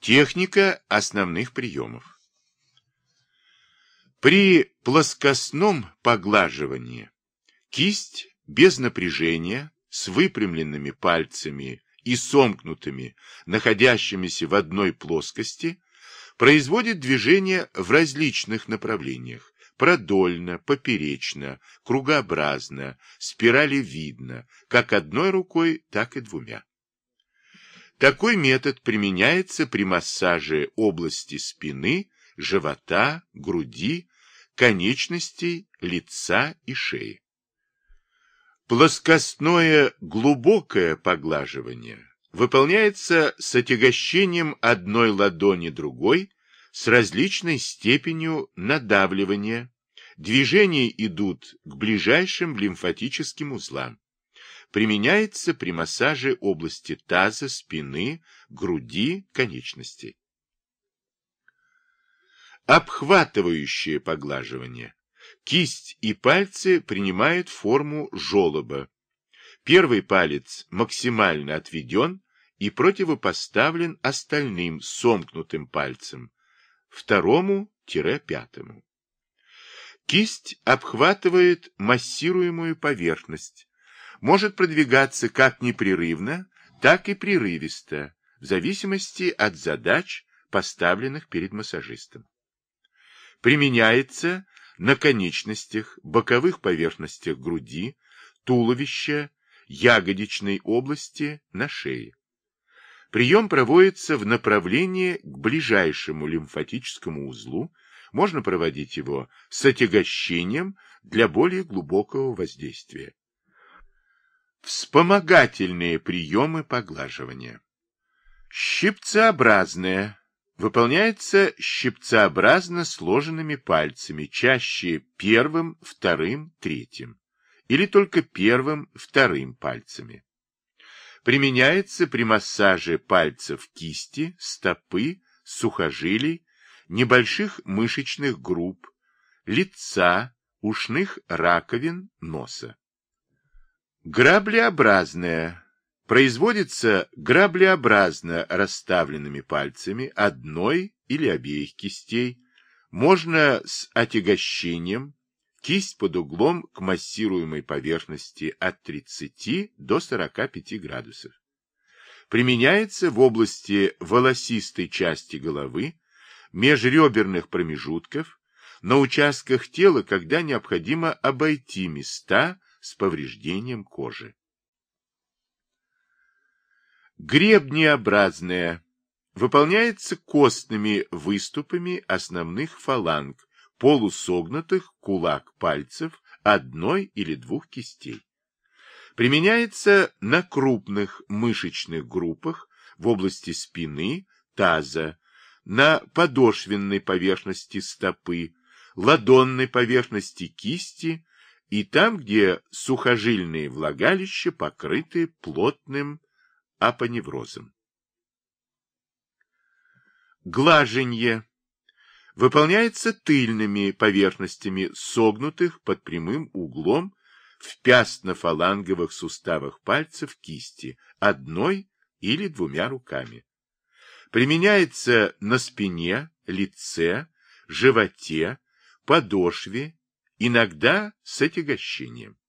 Техника основных приемов. При плоскостном поглаживании кисть без напряжения, с выпрямленными пальцами и сомкнутыми, находящимися в одной плоскости, производит движение в различных направлениях, продольно, поперечно, кругообразно, спиралевидно, как одной рукой, так и двумя. Такой метод применяется при массаже области спины, живота, груди, конечностей, лица и шеи. Плоскостное глубокое поглаживание выполняется с отягощением одной ладони другой с различной степенью надавливания. Движения идут к ближайшим лимфатическим узлам применяется при массаже области таза, спины, груди, конечностей. Обхватывающее поглаживание. Кисть и пальцы принимают форму желоба. Первый палец максимально отведен и противопоставлен остальным сомкнутым пальцем, второму-пятому. Кисть обхватывает массируемую поверхность, может продвигаться как непрерывно, так и прерывисто, в зависимости от задач, поставленных перед массажистом. Применяется на конечностях, боковых поверхностях груди, туловища, ягодичной области, на шее. Прием проводится в направлении к ближайшему лимфатическому узлу, можно проводить его с отягощением для более глубокого воздействия. Вспомогательные приемы поглаживания. Щипцеобразное. Выполняется щипцеобразно сложенными пальцами, чаще первым, вторым, третьим. Или только первым, вторым пальцами. Применяется при массаже пальцев кисти, стопы, сухожилий, небольших мышечных групп, лица, ушных раковин, носа. Граблеобразная. Производится граблеобразно расставленными пальцами одной или обеих кистей. Можно с отягощением, кисть под углом к массируемой поверхности от 30 до 45 градусов. Применяется в области волосистой части головы, межреберных промежутков, на участках тела, когда необходимо обойти места, с повреждением кожи. Гребнеобразная выполняется костными выступами основных фаланг, полусогнутых кулак пальцев одной или двух кистей. Применяется на крупных мышечных группах в области спины, таза, на подошвенной поверхности стопы, ладонной поверхности кисти и там, где сухожильные влагалища покрыты плотным апоневрозом. Глаженье выполняется тыльными поверхностями согнутых под прямым углом в пястно-фаланговых суставах пальцев кисти одной или двумя руками. Применяется на спине, лице, животе, подошве иногда с отягощением.